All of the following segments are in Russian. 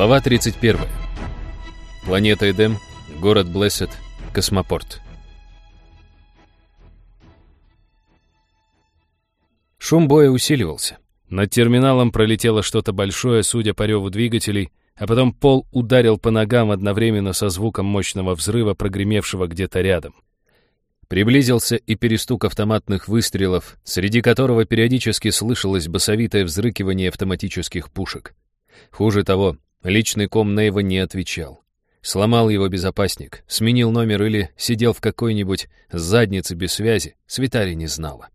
Глава 31. Планета Эдем, город Блессет, космопорт. Шум боя усиливался. Над терминалом пролетело что-то большое, судя по реву двигателей, а потом пол ударил по ногам одновременно со звуком мощного взрыва, прогремевшего где-то рядом. Приблизился и перестук автоматных выстрелов, среди которого периодически слышалось басовитое взрыкивание автоматических пушек. Хуже того, личный ком Нейва не отвечал. Сломал его безопасник, сменил номер или сидел в какой-нибудь заднице без связи, Свитари не знала.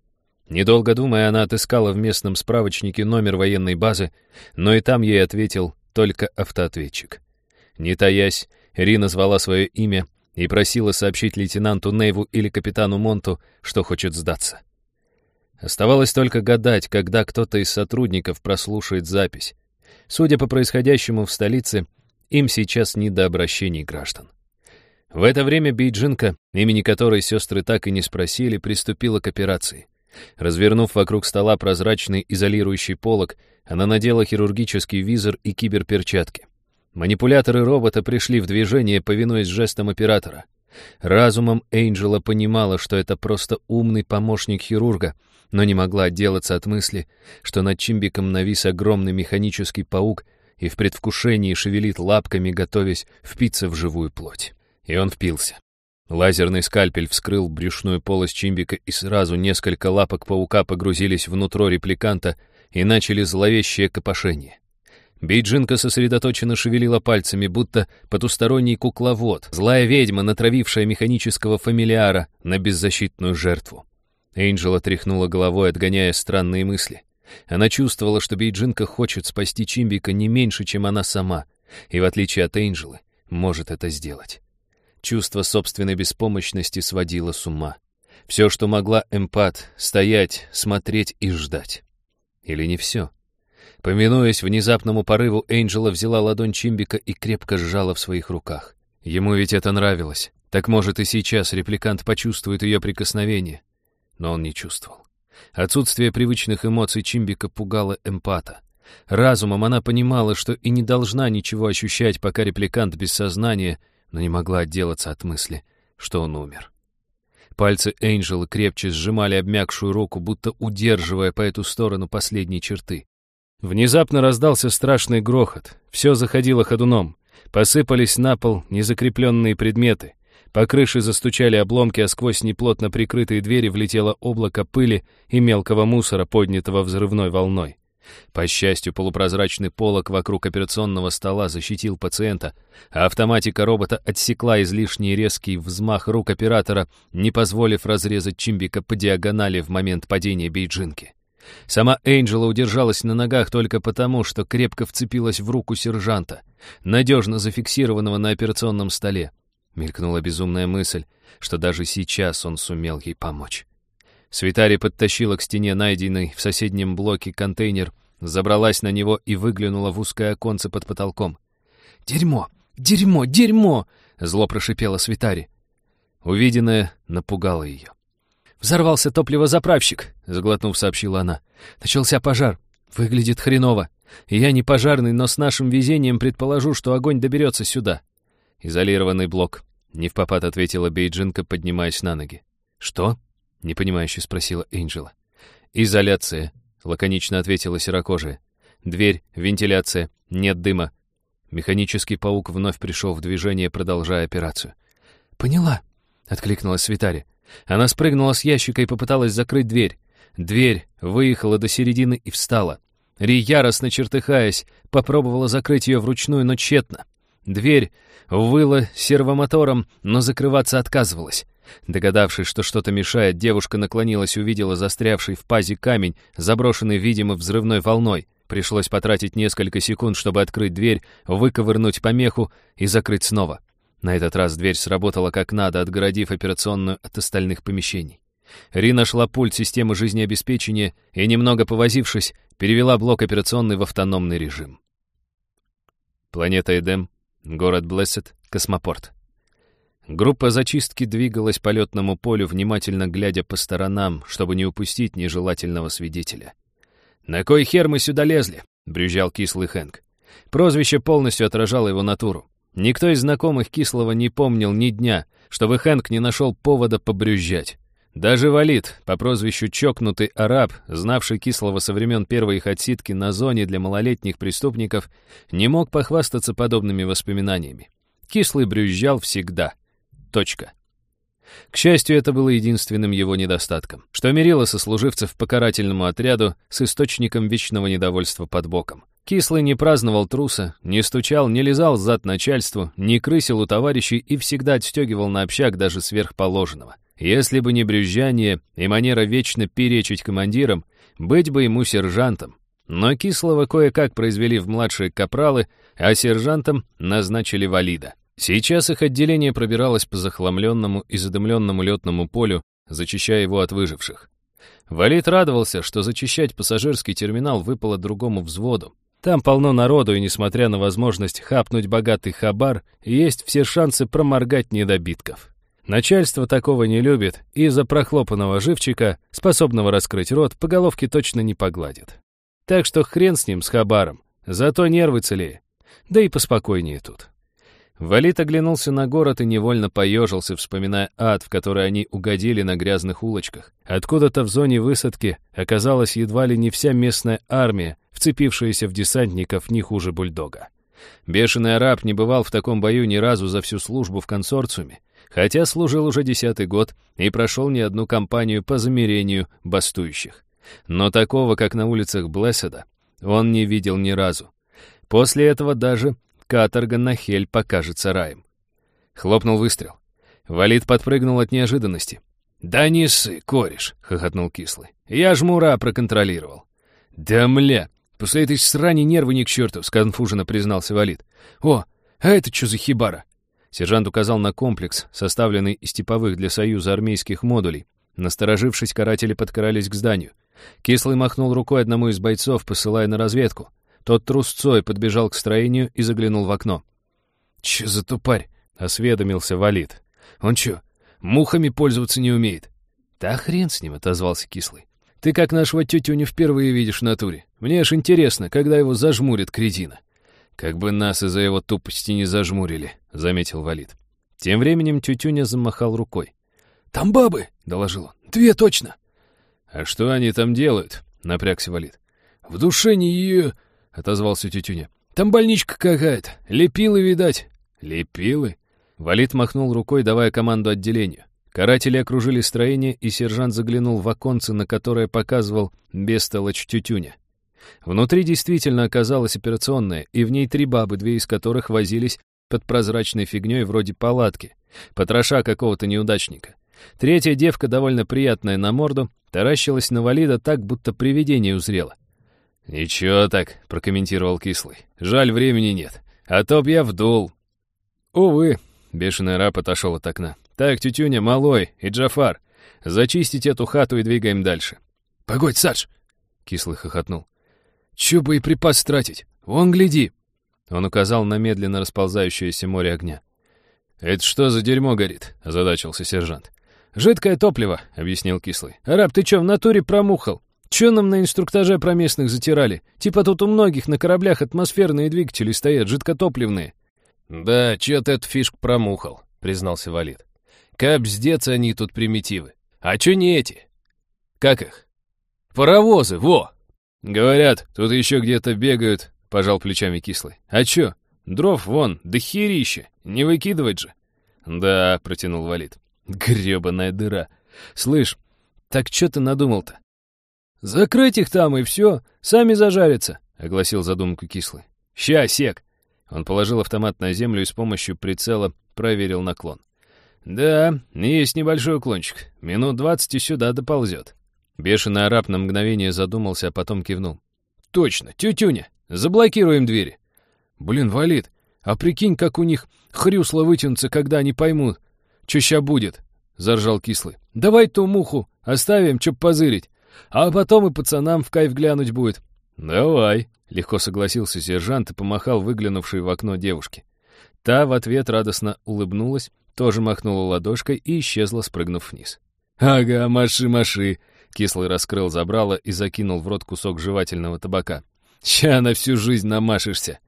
Недолго думая, она отыскала в местном справочнике номер военной базы, но и там ей ответил только автоответчик. Не таясь, Рина звала свое имя и просила сообщить лейтенанту Нейву или капитану Монту, что хочет сдаться. Оставалось только гадать, когда кто-то из сотрудников прослушает запись. Судя по происходящему в столице, им сейчас не до обращений граждан. В это время Бейджинка, имени которой сестры так и не спросили, приступила к операции. Развернув вокруг стола прозрачный изолирующий полог, она надела хирургический визор и киберперчатки. Манипуляторы робота пришли в движение, повинуясь жестам оператора. Разумом Эйнджела понимала, что это просто умный помощник хирурга, но не могла отделаться от мысли, что над Чимбиком навис огромный механический паук и в предвкушении шевелит лапками, готовясь впиться в живую плоть. И он впился. Лазерный скальпель вскрыл брюшную полость Чимбика, и сразу несколько лапок паука погрузились внутрь репликанта и начали зловещее копошение. Бейджинка сосредоточенно шевелила пальцами, будто потусторонний кукловод, злая ведьма, натравившая механического фамилиара на беззащитную жертву. Эйнджела тряхнула головой, отгоняя странные мысли. Она чувствовала, что Бейджинка хочет спасти Чимбика не меньше, чем она сама, и, в отличие от Эйнджелы, может это сделать. Чувство собственной беспомощности сводило с ума. Все, что могла эмпат, стоять, смотреть и ждать. Или не все? Поминуясь внезапному порыву, Энджела взяла ладонь Чимбика и крепко сжала в своих руках. Ему ведь это нравилось. Так может и сейчас репликант почувствует ее прикосновение. Но он не чувствовал. Отсутствие привычных эмоций Чимбика пугало эмпата. Разумом она понимала, что и не должна ничего ощущать, пока репликант без сознания, но не могла отделаться от мысли, что он умер. Пальцы Энджела крепче сжимали обмякшую руку, будто удерживая по эту сторону последней черты. Внезапно раздался страшный грохот. Все заходило ходуном. Посыпались на пол незакрепленные предметы. По крыше застучали обломки, а сквозь неплотно прикрытые двери влетело облако пыли и мелкого мусора, поднятого взрывной волной. По счастью, полупрозрачный полог вокруг операционного стола защитил пациента, а автоматика робота отсекла излишний резкий взмах рук оператора, не позволив разрезать Чимбика по диагонали в момент падения бейджинки. Сама Энджела удержалась на ногах только потому, что крепко вцепилась в руку сержанта, надежно зафиксированного на операционном столе. Мелькнула безумная мысль, что даже сейчас он сумел ей помочь. Свитари подтащила к стене найденный в соседнем блоке контейнер, забралась на него и выглянула в узкое оконце под потолком. «Дерьмо! Дерьмо! Дерьмо!» — зло прошипела Свитари. Увиденное напугало ее. «Взорвался топливозаправщик», — заглотнув, сообщила она. «Начался пожар. Выглядит хреново. Я не пожарный, но с нашим везением предположу, что огонь доберется сюда». «Изолированный блок», — не в попад ответила Бейджинка, поднимаясь на ноги. «Что?» — непонимающе спросила Энджела. «Изоляция», — лаконично ответила серокожая. «Дверь, вентиляция, нет дыма». Механический паук вновь пришел в движение, продолжая операцию. «Поняла», — откликнулась Свитари. Она спрыгнула с ящика и попыталась закрыть дверь. Дверь выехала до середины и встала. Ри, яростно чертыхаясь, попробовала закрыть ее вручную, но тщетно. Дверь выла сервомотором, но закрываться отказывалась. Догадавшись, что что-то мешает, девушка наклонилась увидела застрявший в пазе камень, заброшенный, видимо, взрывной волной. Пришлось потратить несколько секунд, чтобы открыть дверь, выковырнуть помеху и закрыть снова. На этот раз дверь сработала как надо, отгородив операционную от остальных помещений. Ри нашла пульт системы жизнеобеспечения и, немного повозившись, перевела блок операционный в автономный режим. Планета Эдем, город Блессет, космопорт. Группа зачистки двигалась по летному полю, внимательно глядя по сторонам, чтобы не упустить нежелательного свидетеля. «На кой хер мы сюда лезли?» — брюзжал кислый Хэнк. Прозвище полностью отражало его натуру. Никто из знакомых Кислого не помнил ни дня, чтобы Хэнк не нашел повода побрюзжать. Даже Валид, по прозвищу Чокнутый Араб, знавший Кислого со времен первой их отсидки на зоне для малолетних преступников, не мог похвастаться подобными воспоминаниями. Кислый брюзжал всегда. Точка. К счастью, это было единственным его недостатком, что мирило сослуживцев по карательному отряду с источником вечного недовольства под боком. Кислый не праздновал труса, не стучал, не лизал зад начальству, не крысил у товарищей и всегда отстегивал на общак даже сверхположенного. Если бы не брюзжание и манера вечно перечить командирам, быть бы ему сержантом. Но Кислого кое-как произвели в младшие капралы, а сержантом назначили валида. Сейчас их отделение пробиралось по захламленному и задымленному летному полю, зачищая его от выживших. Валид радовался, что зачищать пассажирский терминал выпало другому взводу. Там полно народу, и несмотря на возможность хапнуть богатый хабар, есть все шансы проморгать недобитков. Начальство такого не любит, и из-за прохлопанного живчика, способного раскрыть рот, по головке точно не погладит. Так что хрен с ним, с хабаром, зато нервы целее. Да и поспокойнее тут. Валит оглянулся на город и невольно поежился, вспоминая ад, в который они угодили на грязных улочках. Откуда-то в зоне высадки оказалась едва ли не вся местная армия, вцепившаяся в десантников не хуже бульдога. Бешеный араб не бывал в таком бою ни разу за всю службу в консорциуме, хотя служил уже десятый год и прошел не одну кампанию по замерению бастующих. Но такого, как на улицах Блесседа, он не видел ни разу. После этого даже каторга на Хель покажется раем. Хлопнул выстрел. Валид подпрыгнул от неожиданности. «Да не ссы, кореш!» — хохотнул кислый. «Я жмура проконтролировал». «Да мля! После этой срани нервы не к черту!» — сконфуженно признался Валид. «О, а это что за хибара?» Сержант указал на комплекс, составленный из типовых для Союза армейских модулей. Насторожившись, каратели подкрались к зданию. Кислый махнул рукой одному из бойцов, посылая на разведку. Тот трусцой подбежал к строению и заглянул в окно. «Чё за тупарь?» — осведомился Валид. «Он чё, мухами пользоваться не умеет?» «Да хрен с ним», — отозвался Кислый. «Ты как нашего тетюню впервые видишь в натуре. Мне аж интересно, когда его зажмурит кретина». «Как бы нас из-за его тупости не зажмурили», — заметил Валид. Тем временем тетюня замахал рукой. «Там бабы!» — доложил он. «Две точно!» «А что они там делают?» — напрягся Валид. «В душе не ее...» — отозвался тетюня. «Там больничка какая-то. Лепилы, видать». «Лепилы?» Валид махнул рукой, давая команду отделению. Каратели окружили строение, и сержант заглянул в оконце, на которое показывал бестолочь тютюня. Внутри действительно оказалась операционная, и в ней три бабы, две из которых возились под прозрачной фигней вроде палатки, потроша какого-то неудачника. Третья девка, довольно приятная на морду, таращилась на валида так, будто привидение узрело. «Ничего так», — прокомментировал Кислый. «Жаль, времени нет. А то б я вдул». «Увы», — бешеный раб отошел от окна. «Так, тютюня, малой и Джафар, зачистить эту хату и двигаем дальше». «Погодь, Садж!» — Кислый хохотнул. «Чё боеприпас тратить? Вон, гляди!» Он указал на медленно расползающееся море огня. «Это что за дерьмо горит?» — озадачился сержант. «Жидкое топливо», — объяснил Кислый. «Раб, ты чё, в натуре промухал? Чё нам на инструктаже про местных затирали? Типа тут у многих на кораблях атмосферные двигатели стоят, жидкотопливные». «Да, чё ты эту фишку промухал», — признался Валид. «Капздец они тут примитивы. А чё не эти? Как их? Паровозы, во!» «Говорят, тут еще где-то бегают», — пожал плечами кислый. «А чё? Дров вон, да херище, не выкидывать же». «Да», — протянул Валид. «Гребаная дыра. Слышь, так чё ты надумал-то?» «Закрыть их там, и все, сами зажарятся», — огласил задумку кислый. «Ща, сек!» Он положил автомат на землю и с помощью прицела проверил наклон. «Да, есть небольшой уклончик. Минут двадцать и сюда доползет». Бешеный араб на мгновение задумался, а потом кивнул. «Точно, тютюня! Заблокируем двери!» «Блин, валит, а прикинь, как у них хрюсло вытянутся, когда они поймут, что ща будет!» — заржал кислый. «Давай ту муху оставим, чтоб позырить. А потом и пацанам в кайф глянуть будет». «Давай», — легко согласился сержант и помахал выглянувшей в окно девушке. Та в ответ радостно улыбнулась, тоже махнула ладошкой и исчезла, спрыгнув вниз. «Ага, маши-маши!» — кислый раскрыл забрало и закинул в рот кусок жевательного табака. «Ща на всю жизнь намашешься!»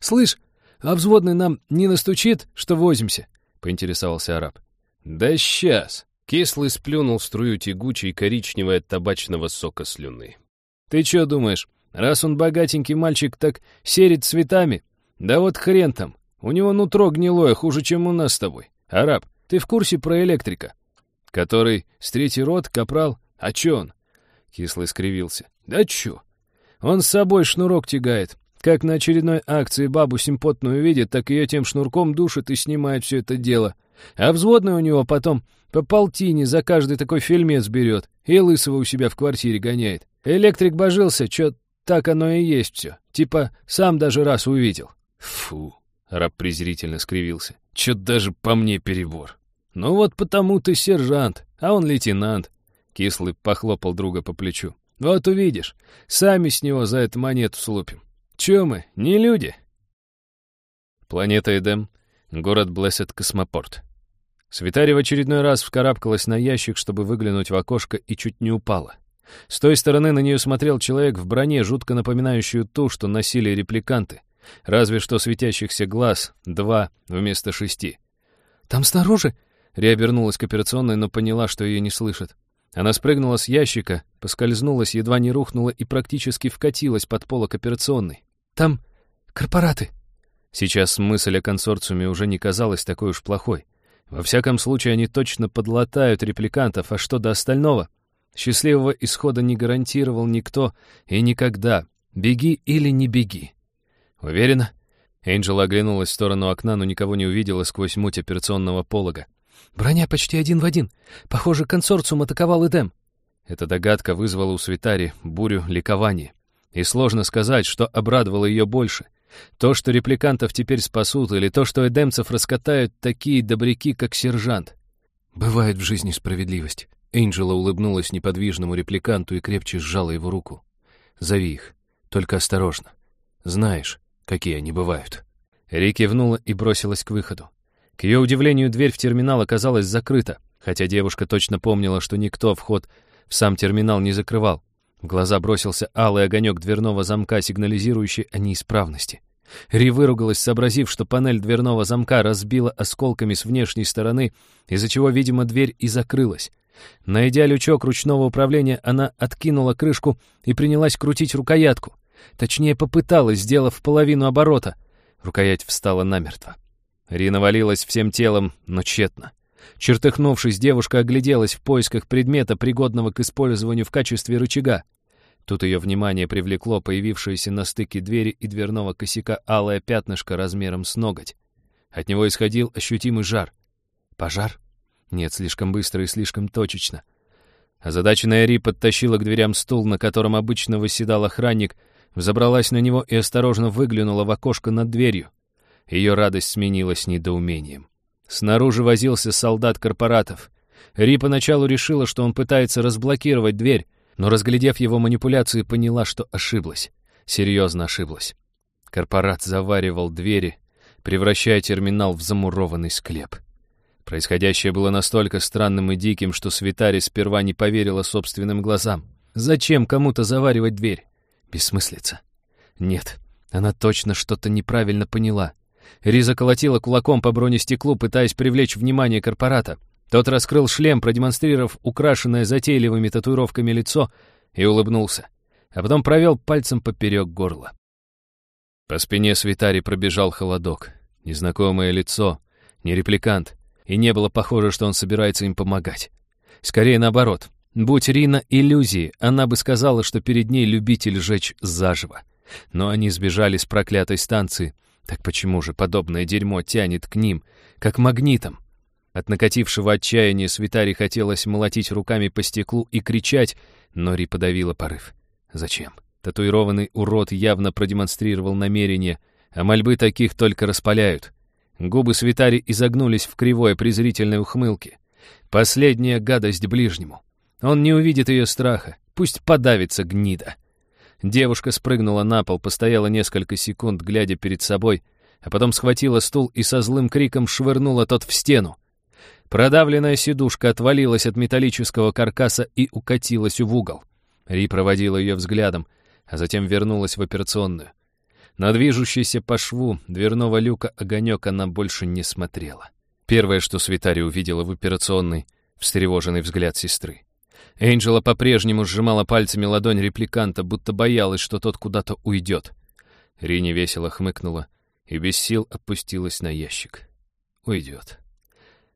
«Слышь, а взводный нам не настучит, что возимся?» — поинтересовался араб. «Да сейчас!» — кислый сплюнул струю тягучей коричневой от табачного сока слюны. «Ты чё думаешь, раз он богатенький мальчик, так серит цветами? Да вот хрен там, у него нутро гнилое, хуже, чем у нас с тобой. Араб, ты в курсе про электрика? Который с третий рот, капрал? А чё он?» Кислый скривился. «Да чё? Он с собой шнурок тягает. Как на очередной акции бабу симпотную видит, так ее тем шнурком душит и снимает все это дело. А взводный у него потом по полтине за каждый такой фильмец берет и лысого у себя в квартире гоняет. Электрик божился, чё так оно и есть все. Типа сам даже раз увидел. Фу, раб презрительно скривился. Чё даже по мне перебор. Ну вот потому ты сержант, а он лейтенант. Кислый похлопал друга по плечу. Вот увидишь, сами с него за эту монету слупим. Чё мы, не люди? Планета Эдем, город Блессет Космопорт. Свитари в очередной раз вкарабкалась на ящик, чтобы выглянуть в окошко, и чуть не упала. С той стороны на нее смотрел человек в броне, жутко напоминающую ту, что носили репликанты. Разве что светящихся глаз два вместо шести. «Там снаружи?» Ри обернулась к операционной, но поняла, что ее не слышат. Она спрыгнула с ящика, поскользнулась, едва не рухнула и практически вкатилась под полок операционной. «Там корпораты!» Сейчас мысль о консорциуме уже не казалась такой уж плохой. Во всяком случае, они точно подлатают репликантов, а что до остального? Счастливого исхода не гарантировал никто и никогда. Беги или не беги. Уверена? Энджела оглянулась в сторону окна, но никого не увидела сквозь муть операционного полога. «Броня почти один в один. Похоже, консорциум атаковал Эдем». Эта догадка вызвала у Свитари бурю ликования. И сложно сказать, что обрадовало ее больше. То, что репликантов теперь спасут, или то, что эдемцев раскатают такие добряки, как сержант. «Бывает в жизни справедливость». Энджела улыбнулась неподвижному репликанту и крепче сжала его руку. «Зови их. Только осторожно. Знаешь, какие они бывают». Ри кивнула и бросилась к выходу. К ее удивлению, дверь в терминал оказалась закрыта, хотя девушка точно помнила, что никто вход в сам терминал не закрывал. В глаза бросился алый огонек дверного замка, сигнализирующий о неисправности. Ри выругалась, сообразив, что панель дверного замка разбила осколками с внешней стороны, из-за чего, видимо, дверь и закрылась. Найдя лючок ручного управления, она откинула крышку и принялась крутить рукоятку. Точнее, попыталась, сделав половину оборота. Рукоять встала намертво. Рина валилась всем телом, но тщетно. Чертыхнувшись, девушка огляделась в поисках предмета, пригодного к использованию в качестве рычага. Тут ее внимание привлекло появившееся на стыке двери и дверного косяка алое пятнышко размером с ноготь. От него исходил ощутимый жар. Пожар? Нет, слишком быстро и слишком точечно. Озадаченная Ри подтащила к дверям стул, на котором обычно восседал охранник, взобралась на него и осторожно выглянула в окошко над дверью. Ее радость сменилась недоумением. Снаружи возился солдат корпоратов. Ри поначалу решила, что он пытается разблокировать дверь, но, разглядев его манипуляции, поняла, что ошиблась. Серьезно ошиблась. Корпорат заваривал двери, превращая терминал в замурованный склеп. Происходящее было настолько странным и диким, что Свитари сперва не поверила собственным глазам. Зачем кому-то заваривать дверь? Бессмыслица. Нет, она точно что-то неправильно поняла. Риза колотила кулаком по бронестеклу, пытаясь привлечь внимание корпората. Тот раскрыл шлем, продемонстрировав украшенное затейливыми татуировками лицо, и улыбнулся, а потом провел пальцем поперек горла. По спине Свитари пробежал холодок. Незнакомое лицо, не репликант, и не было похоже, что он собирается им помогать. Скорее наоборот. Будь Рина иллюзией, она бы сказала, что перед ней любитель жечь заживо. Но они сбежали с проклятой станции — так почему же подобное дерьмо тянет к ним, как магнитом? От накатившего отчаяния Свитари хотелось молотить руками по стеклу и кричать, но Ри подавила порыв. Зачем? Татуированный урод явно продемонстрировал намерение, а мольбы таких только распаляют. Губы Свитари изогнулись в кривой презрительной ухмылке. Последняя гадость ближнему. Он не увидит ее страха, пусть подавится гнида. Девушка спрыгнула на пол, постояла несколько секунд, глядя перед собой, а потом схватила стул и со злым криком швырнула тот в стену. Продавленная сидушка отвалилась от металлического каркаса и укатилась в угол. Ри проводила ее взглядом, а затем вернулась в операционную. На движущийся по шву дверного люка огонек она больше не смотрела. Первое, что Свитари увидела в операционной, встревоженный взгляд сестры. Энджела по-прежнему сжимала пальцами ладонь репликанта, будто боялась, что тот куда-то уйдет. Рини весело хмыкнула и без сил опустилась на ящик. Уйдет.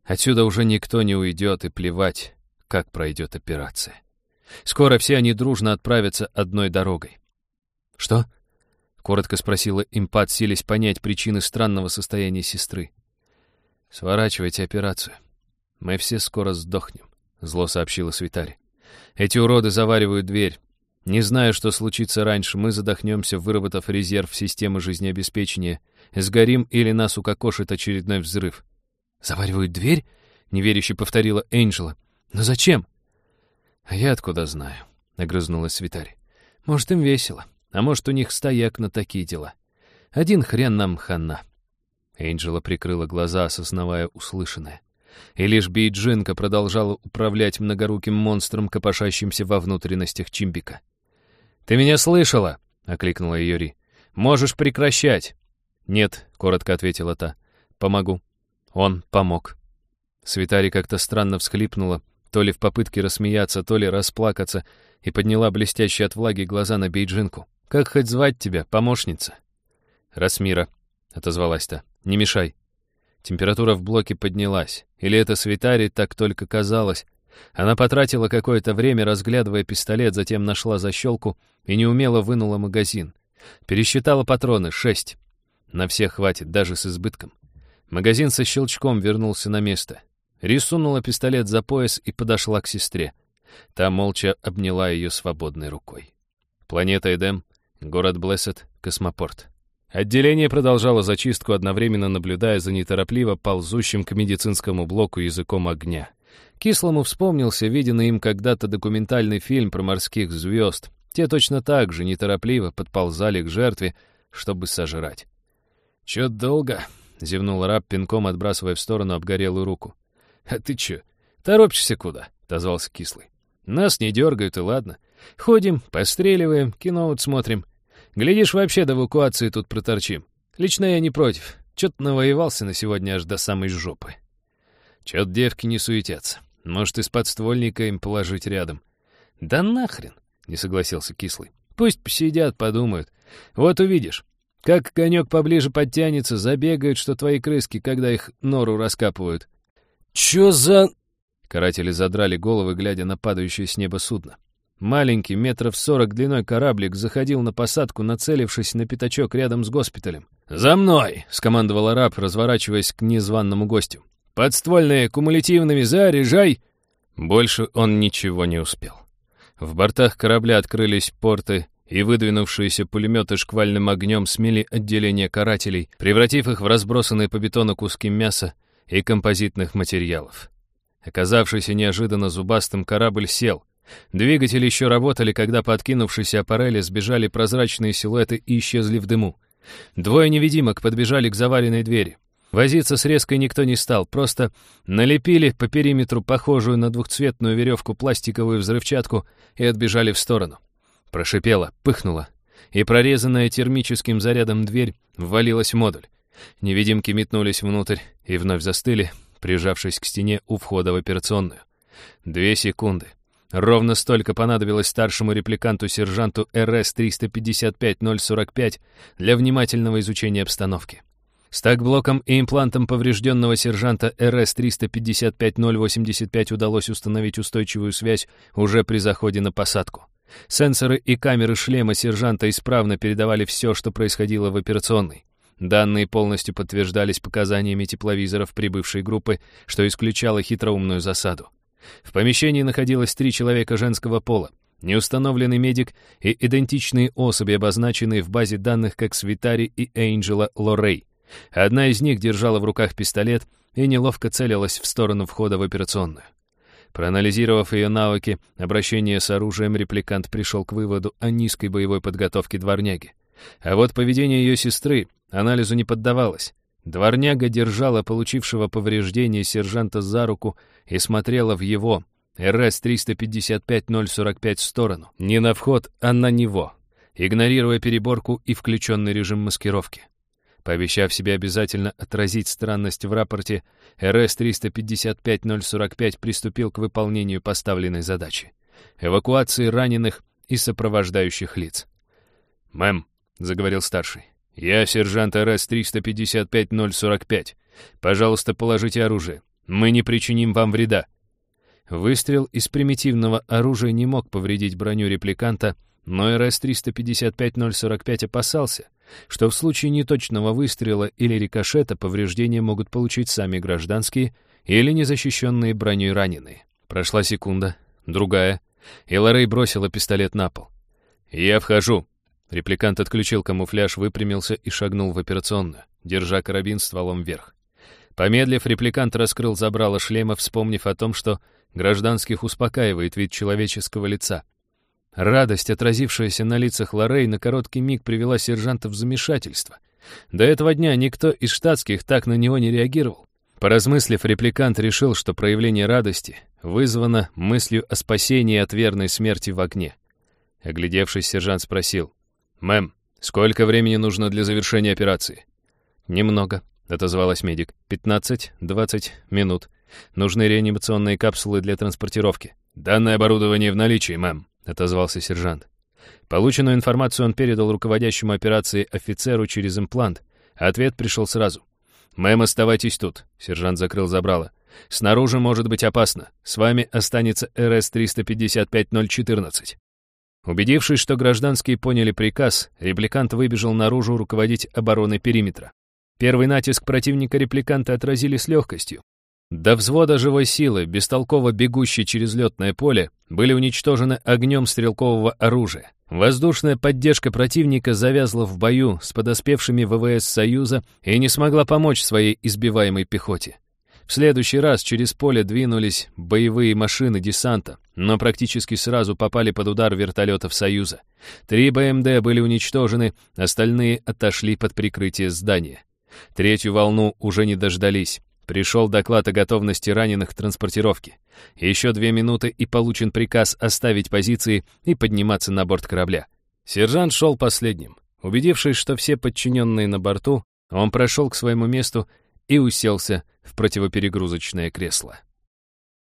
Отсюда уже никто не уйдет, и плевать, как пройдет операция. Скоро все они дружно отправятся одной дорогой. «Что?» — коротко спросила импат, силясь понять причины странного состояния сестры. «Сворачивайте операцию. Мы все скоро сдохнем», — зло сообщила Свитари. «Эти уроды заваривают дверь. Не знаю, что случится раньше, мы задохнемся, выработав резерв системы жизнеобеспечения. Сгорим или нас укокошит очередной взрыв». «Заваривают дверь?» — неверяще повторила Энджела. «Но зачем?» «А я откуда знаю?» — огрызнулась Свитари. «Может, им весело, а может, у них стояк на такие дела. Один хрен нам хана». Энджела прикрыла глаза, осознавая услышанное. И лишь Бейджинка продолжала управлять многоруким монстром, копошащимся во внутренностях Чимбика. «Ты меня слышала?» — окликнула ее. «Можешь прекращать». «Нет», — коротко ответила та. «Помогу». Он помог. Свитари как-то странно всхлипнула, то ли в попытке рассмеяться, то ли расплакаться, и подняла блестящие от влаги глаза на Бейджинку. «Как хоть звать тебя, помощница?» «Расмира», — отозвалась та. «Не мешай». Температура в блоке поднялась. Или это Свитари так только казалось. Она потратила какое-то время, разглядывая пистолет, затем нашла защелку и неумело вынула магазин. Пересчитала патроны — шесть. На всех хватит, даже с избытком. Магазин со щелчком вернулся на место. Рисунула пистолет за пояс и подошла к сестре. Та молча обняла ее свободной рукой. Планета Эдем, город Блессет, космопорт. Отделение продолжало зачистку, одновременно наблюдая за неторопливо ползущим к медицинскому блоку языком огня. Кислому вспомнился виденный им когда-то документальный фильм про морских звезд. Те точно так же неторопливо подползали к жертве, чтобы сожрать. «Чё долго?» — зевнул раб, пинком отбрасывая в сторону обгорелую руку. «А ты чё, торопишься куда?» — отозвался кислый. «Нас не дергают, и ладно. Ходим, постреливаем, кино вот смотрим. Глядишь, вообще до эвакуации тут проторчим. Лично я не против. Чё-то навоевался на сегодня аж до самой жопы. Чё-то девки не суетятся. Может, из подствольника им положить рядом. Да нахрен, не согласился Кислый. Пусть посидят, подумают. Вот увидишь. Как конек поближе подтянется, забегают, что твои крыски, когда их нору раскапывают. «Чё за...» Каратели задрали головы, глядя на падающее с неба судно. Маленький, метров сорок длиной кораблик заходил на посадку, нацелившись на пятачок рядом с госпиталем. «За мной!» — скомандовал араб, разворачиваясь к незваному гостю. «Подствольные кумулятивными заряжай!» Больше он ничего не успел. В бортах корабля открылись порты, и выдвинувшиеся пулеметы шквальным огнем смели отделение карателей, превратив их в разбросанные по бетону куски мяса и композитных материалов. Оказавшийся неожиданно зубастым корабль сел. Двигатели еще работали, когда по откинувшейся аппарели сбежали прозрачные силуэты и исчезли в дыму. Двое невидимок подбежали к заваленной двери. Возиться с резкой никто не стал, просто налепили по периметру похожую на двухцветную веревку пластиковую взрывчатку и отбежали в сторону. Прошипела, пыхнула, и прорезанная термическим зарядом дверь ввалилась в модуль. Невидимки метнулись внутрь и вновь застыли, прижавшись к стене у входа в операционную. Две секунды. Ровно столько понадобилось старшему репликанту-сержанту РС-355-045 для внимательного изучения обстановки. С блоком и имплантом поврежденного сержанта РС-355-085 удалось установить устойчивую связь уже при заходе на посадку. Сенсоры и камеры шлема сержанта исправно передавали все, что происходило в операционной. Данные полностью подтверждались показаниями тепловизоров прибывшей группы, что исключало хитроумную засаду. В помещении находилось три человека женского пола, неустановленный медик и идентичные особи, обозначенные в базе данных как Свитари и Эйнджела Лоррей. Одна из них держала в руках пистолет и неловко целилась в сторону входа в операционную. Проанализировав ее навыки, обращение с оружием репликант пришел к выводу о низкой боевой подготовке дворняги. А вот поведение ее сестры анализу не поддавалось. Дворняга держала получившего повреждение сержанта за руку и смотрела в его РС-355-045 сторону. Не на вход, а на него. игнорируя переборку и включенный режим маскировки. Пообещав себе обязательно отразить странность в рапорте, РС-355-045 приступил к выполнению поставленной задачи — эвакуации раненых и сопровождающих лиц. «Мэм», — заговорил старший, — «я сержант РС-355-045. Пожалуйста, положите оружие. Мы не причиним вам вреда». Выстрел из примитивного оружия не мог повредить броню репликанта, но РС-355-045 опасался, что в случае неточного выстрела или рикошета повреждения могут получить сами гражданские или незащищенные броней раненые. Прошла секунда, другая, и Лорей бросила пистолет на пол. «Я вхожу». Репликант отключил камуфляж, выпрямился и шагнул в операционную, держа карабин стволом вверх. Помедлив, репликант раскрыл забрало шлема, вспомнив о том, что гражданских успокаивает вид человеческого лица. Радость, отразившаяся на лицах Лорей, на короткий миг привела сержанта в замешательство. До этого дня никто из штатских так на него не реагировал. Поразмыслив, репликант решил, что проявление радости вызвано мыслью о спасении от верной смерти в огне. Оглядевшись, сержант спросил. «Мэм, сколько времени нужно для завершения операции?» «Немного», — отозвалась медик. «Пятнадцать-двадцать минут. Нужны реанимационные капсулы для транспортировки. Данное оборудование в наличии, мэм», — отозвался сержант. Полученную информацию он передал руководящему операции офицеру через имплант. Ответ пришел сразу. «Мэм, оставайтесь тут», — сержант закрыл забрало. «Снаружи может быть опасно. С вами останется РС-355-014». Убедившись, что гражданские поняли приказ, репликант выбежал наружу руководить обороной периметра. Первый натиск противника репликанта отразили с легкостью. До взвода живой силы, бестолково бегущей через летное поле, были уничтожены огнем стрелкового оружия. Воздушная поддержка противника завязла в бою с подоспевшими ВВС Союза и не смогла помочь своей избиваемой пехоте. В следующий раз через поле двинулись боевые машины десанта, но практически сразу попали под удар вертолетов Союза. Три БМД были уничтожены, остальные отошли под прикрытие здания. Третью волну уже не дождались. Пришел доклад о готовности раненых к транспортировке. Еще две минуты и получен приказ оставить позиции и подниматься на борт корабля. Сержант шел последним. Убедившись, что все подчиненные на борту, он прошел к своему месту и уселся в противоперегрузочное кресло.